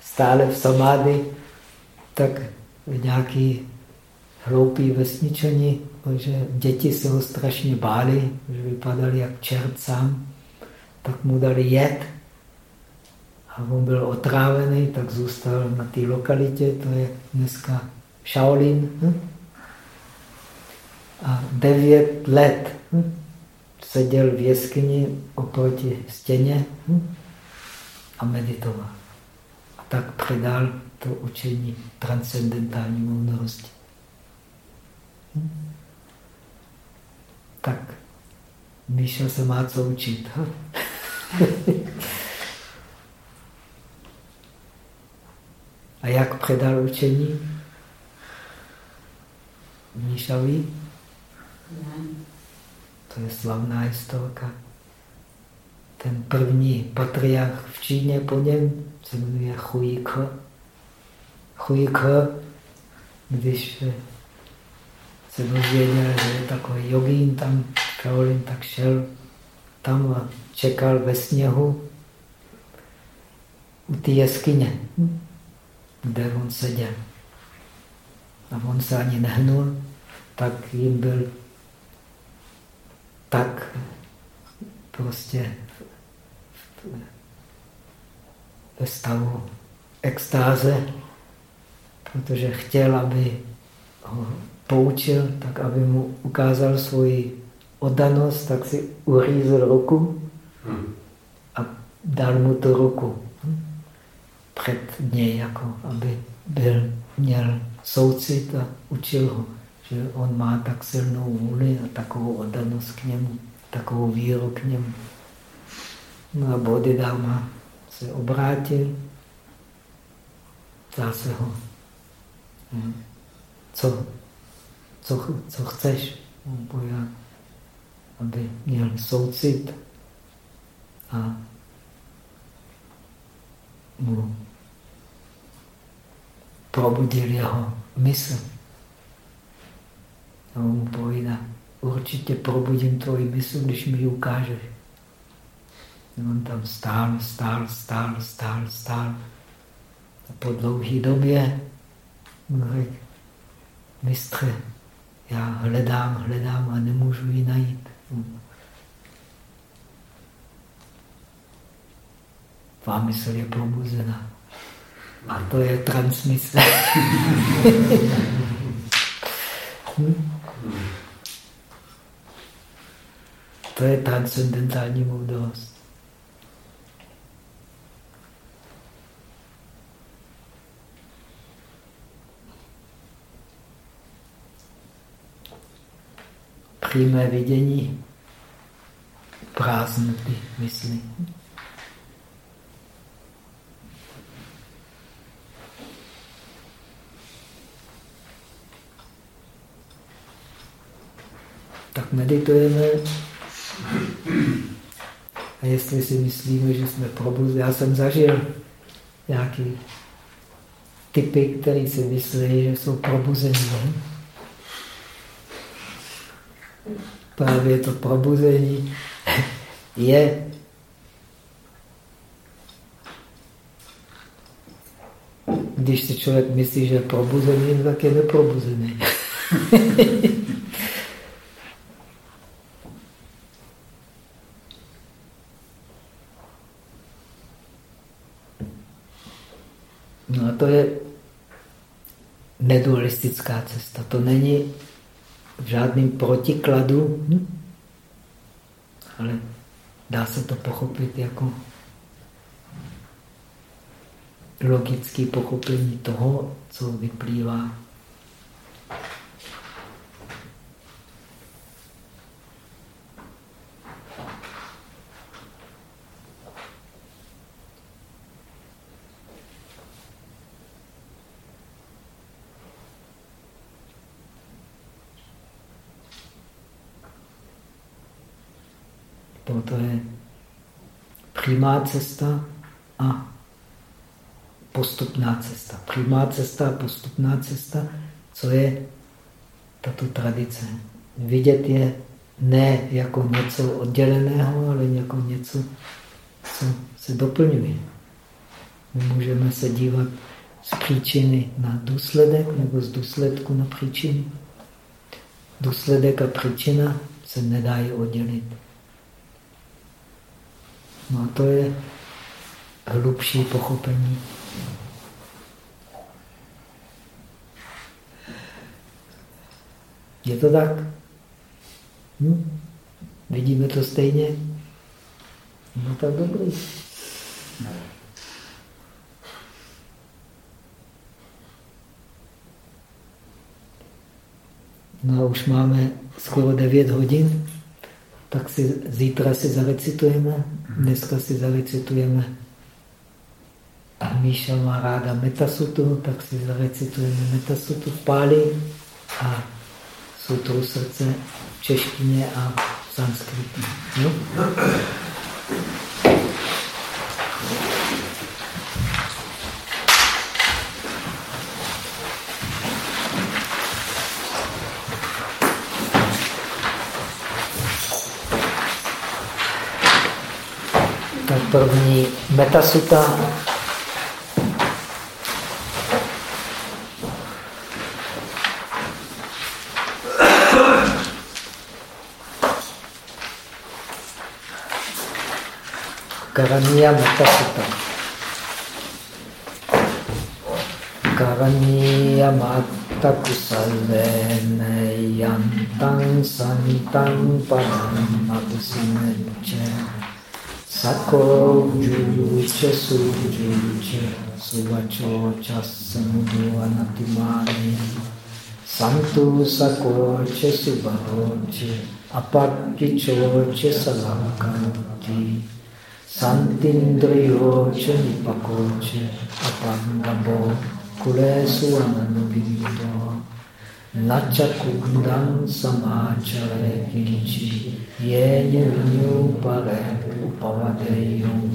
stále v samády, tak nějaký hloupý vesničani, že děti se ho strašně báli, že vypadali jak čert sám, tak mu dali jed a on byl otrávený, tak zůstal na té lokalitě, to je dneska Shaolin. Hm? A devět let hm? seděl v jeskyni oproti stěně hm? a meditoval. A tak předal to učení transcendentální moudrosti. Hm? Tak Míša se má co učit. Hm? A jak předal učení? Míša ví? To je slavná historka. Ten první patriarch v Číně po něm se jmenuje. Hui Ke, když se dozvěděl, že je takový jogín tam, Shaolin, tak šel tam čekal ve sněhu u té jeskyně, kde on seděl. A on se ani nehnul, tak jim byl tak prostě ve stavu extáze, protože chtěl, aby ho poučil, tak aby mu ukázal svoji oddanost, tak si uřízl ruku a dal mu tu ruku před něj, jako aby byl, měl soucit a učil ho, že on má tak silnou vůli a takovou oddanost k němu, takovou víru k němu. No a Bodhidharma se obrátil, ptá se ho, hm, co, co, co chceš, aby měl soucit a mu probudil jeho mysl. A on mu povídá, určitě probudím tvoji mysl, když mi ji ukážeš. On tam stál, stál, stál, stál, stál. A po dlouhé době mu řekl, mistře, já hledám, hledám a nemůžu ji najít. Tvá mysl je probuzená. A to je transmise. to je transcendentální moudrost. Přímé vidění prázdnoty mysli. tak meditujeme. A jestli si myslíme, že jsme probuzili, já jsem zažil nějaký typy, které si myslí, že jsou probuzení. Právě to probuzení je když si člověk myslí, že je probuzený, tak je neprobuzený. No a to je nedualistická cesta. To není v žádném protikladu, hm? ale dá se to pochopit jako logické pochopení toho, co vyplývá To je přímá cesta a postupná cesta. Přímá cesta a postupná cesta, co je tato tradice. Vidět je ne jako něco odděleného, ale jako něco, co se doplňuje. My můžeme se dívat z příčiny na důsledek nebo z důsledku na příčinu. Důsledek a příčina se nedají oddělit. No a to je hlubší pochopení. Je to tak? Hm? Vidíme to stejně? No tak dobrý. No a už máme skoro 9 hodin tak si zítra si zarecitujeme, dneska si zarecitujeme. Míša má ráda metasutu, tak si zarecitujeme metasutu v Páli a sutru srdce v češtině a v sanskritu. No? Tak první metasuta. Karaniya Metasutta. Karaniya Matta Kusalene Yantang Santang Padam Abhisinecce Sako jujuce sujuce suvacoca sandu anatimani santu sakoce subahoce apakkicoce salakanti santindriyoce nipakoce apangabo kulesu ananubinto Nachakundam samachare kinchi yenya vinyupare upavadeyum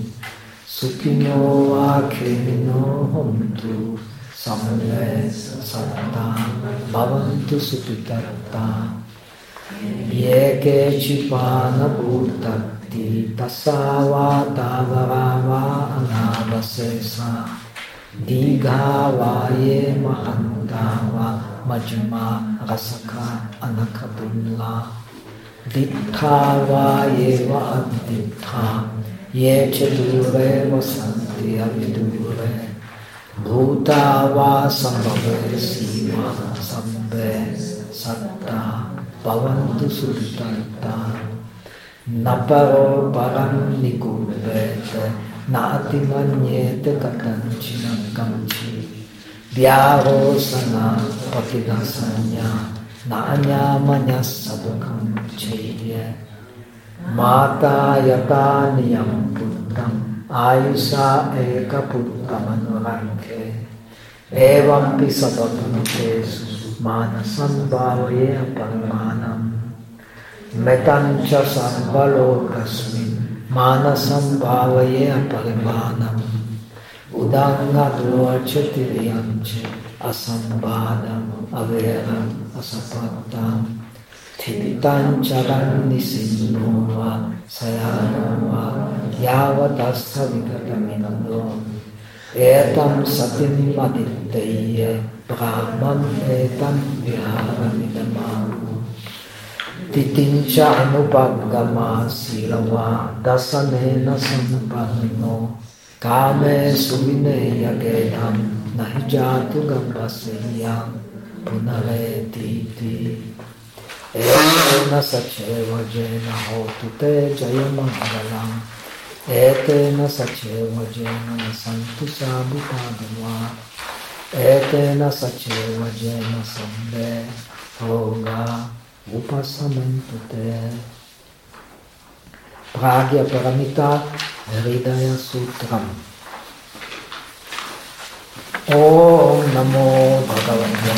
sukino akrimino hontu samle satta bhavantu supitatta yeke chipana bhutakti tasava tavarava anavasesa digha mahantava majma rasaka anakabunla ditthava yeva adittha ye chedure vasanti avidure. Bhutava sambhave sima sambhe satta. Bhavantu sudhitatta naparo param nikubete natimanyete katanchina kamchi Vyarosana patigasanya nanyamanya sadukam chaya Mata yata niyam puttam ayusa eka puttam anuranke Evam pi sababhutesu manasam bhavaye paramanam Metancha sarvalokasmin manasam bhavaye parimanam Udangadrochatiryamche asambadam averam asapatam Thitancharan nisinova sayanova yavatastha vigatamindo Etam satim aditteye brahman etam viharamidamamu Titincha anupagama silava dasanena sampannino काम सुविनयगेदं न हि जातु गम्भस्यां पुनरेतीति एतेन सचैव जेन होतु ते जयमङ्गलम्। एतेन सचैव जेन सन्तु साधुपादुवा। एतेन सचैव जेन सम्बे होगा उपशमन्तु ते। Pragya Paramita Hridaya Sutram. Om Namo Bhagavate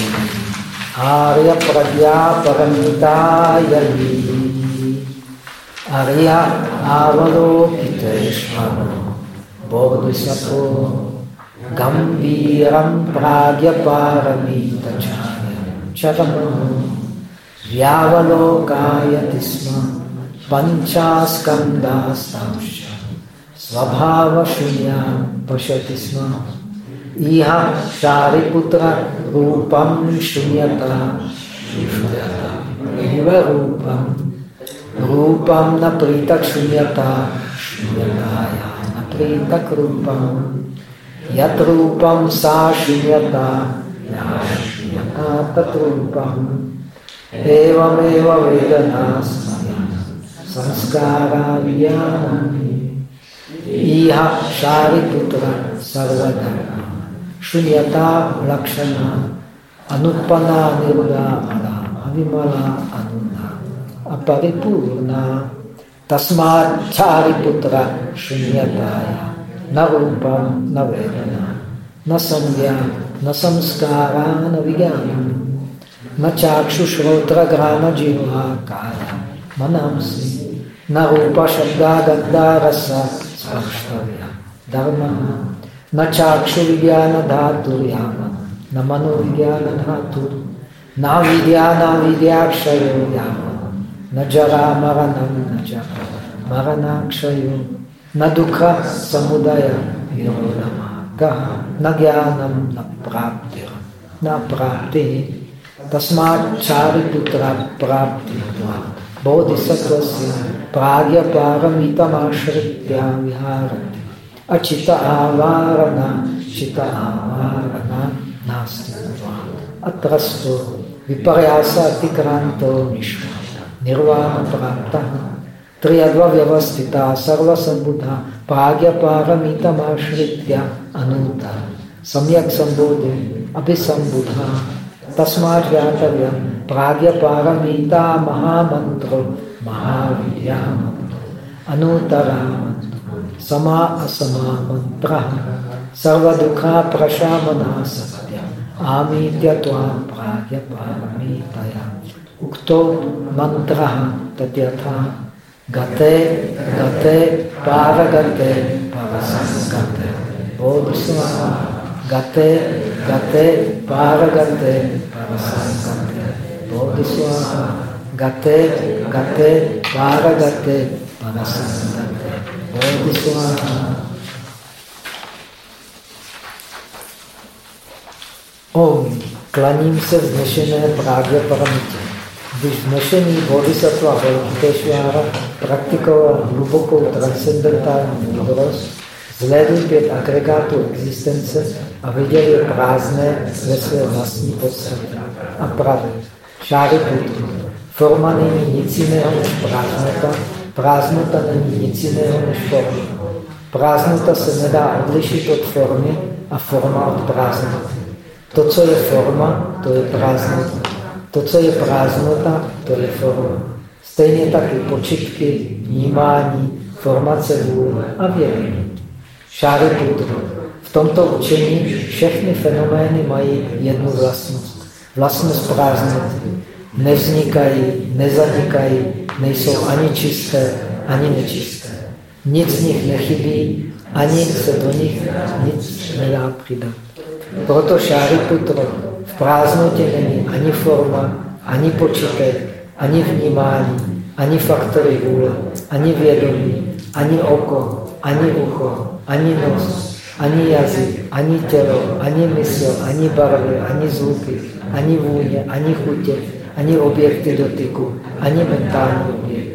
Arya Pragya Paramita Yali Arya Avalokiteshvara Bodhisattva Gambiram Pragya Paramita Chaya Charamam Vyavalokayati पञ्चास्कन्दास्तांश्च स्वभावशून्यां पश्यति स्म। इह शारिपुत्ररूपं शून्यता। न प्रीतक शून्यता शून्यताया न प्रीतक् रूपं सा शून्यता। तत् एवमेव वेदना विज्ञानी इह शारिपुत्र शून्यता लक्षण। अनुत्पन्ना निर्दामना अविमला अनुना। अपरिपूर्णा। शून्यताया न रूपम न वेदना। न संज्ञा, न संस्कारा न विज्ञानम न चाक्षुश्रोत्रग्राम जीवा काया manamsi na rupa shabda gandha rasa spakshtavya dharma na chakshu vidyana dhatu yama na mano vidyana dhatu na vidyana vidyakshayo yama na jara maranam na jara maranakshayo na dukha samudaya yoga na jnanam na praptira na prapti tasmat chariputra prapti dvata. बोधिसत्वस्य प्रार्यपारमितमाश्रित्या विहारन्ति अचित आवारणा, चित आवारणा अत्रस्तु विपर्यास प्राप्त निष्ठा निर्वाणप्राप्तः। त्र्यद्वव्यवस्थिता, सर्वसम्बुधा प्राज्ञपारमितमाश्रित्य अनूता। सम्यक् सम्बोधे तस्मात् ज्ञातव्यं। प्राज्ञपारमिता महामन्त्रो। महाविद्यामन्त्रो। अनुतरामन्त्रो। समा असमामन्त्रः। सर्वदुःखाप्रशामनः सत्य आमीत्य त्वां प्राज्ञपारमितया उक्तो मन्त्रः तद्यथा। गते गते, पारगते परसङ्गते बोधस्वाहा pragya paramitaya ukto mantra tatyatha Gate, gate, paragate, parasangate. Bodhisvaha. Gate, gate, paragate, parasangate. Bodhisvaha. Gate, gate, paragate, parasangate. Bodhisvaha. Om, klaním se vznešené právě paramitě. Když vnešený bodhisattva Venkiteshvara praktikoval hlubokou transcendentální moudrost, zhlédl pět agregátů existence a viděl je prázdné ve své vlastní podstatě. A pravý, Šáriputru, forma není nic jiného než prázdnota, prázdnota není nic jiného než forma. Prázdnota se nedá odlišit od formy a forma od prázdnoty. To, co je forma, to je prázdnota. To, co je prázdnota, to je forma. Stejně tak i počitky, vnímání, formace vůle a vědomí. Šáriputru. V tomto učení všechny fenomény mají jednu vlastnost. Vlastnost prázdnoty. Nevznikají, nezanikají, nejsou ani čisté, ani nečisté. Nic z nich nechybí, ani se do nich nic nedá přidat. Proto Šáriputro v prázdnotě není ani forma, ani počítek, ani vnímání, ani faktory vůle, ani vědomí, ani oko, ani ucho, ani nos, ani jazyk, ani tělo, ani mysl, ani barvy, ani zvuky, ani vůně, ani chutě, ani objekty dotyku, ani mentální objekt.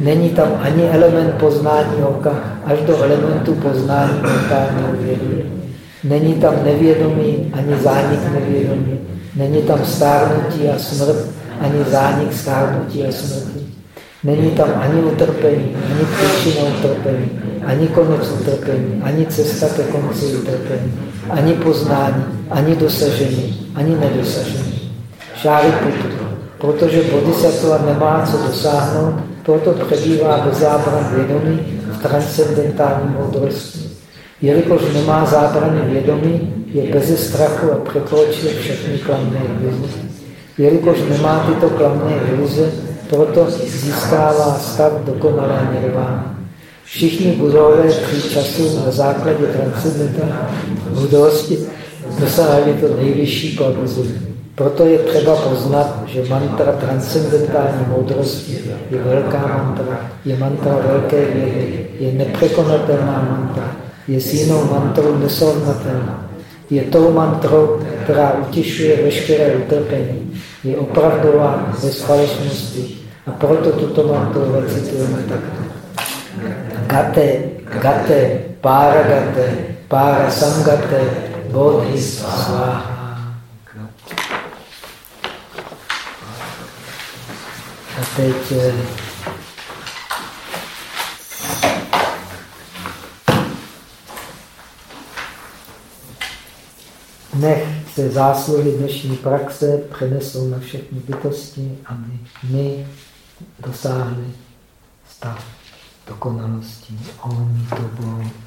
Není tam ani element poznání oka, až do elementu poznání mentálního vědomí. Není tam nevědomí, ani zánik nevědomí. Není tam stárnutí a smrt, ani zánik stárnutí a smrti. Není tam ani utrpení, ani příčina utrpení, ani konec utrpení, ani cesta ke konci utrpení, ani poznání, ani dosažení, ani nedosažení. Šáry putru. Protože bodhisattva nemá co dosáhnout, proto přebývá bez zábran vědomí v transcendentální moudrosti. Jelikož nemá zábrany vědomí, je bez strachu a překročil všechny klamné iluze. Jelikož nemá tyto klamné iluze, proto získává stav dokonalé nirvány. Všichni budové tři času na základě transcendentální budoucnosti dosáhli to nejvyšší kvality. Proto je třeba poznat, že mantra transcendentální moudrosti je velká mantra, je mantra velké vědy, je nepřekonatelná mantra je s jinou mantrou nesrovnatelná. Je tou mantrou, která utišuje veškeré utrpení. Je opravdová bez falešnosti. A proto tuto mantru recitujeme takto. Gate, gate, para gate, para sangate, bodhi svaha. A teď eh, nech se zásluhy dnešní praxe přenesou na všechny bytosti, aby my dosáhli stav dokonalosti. Om to bylo.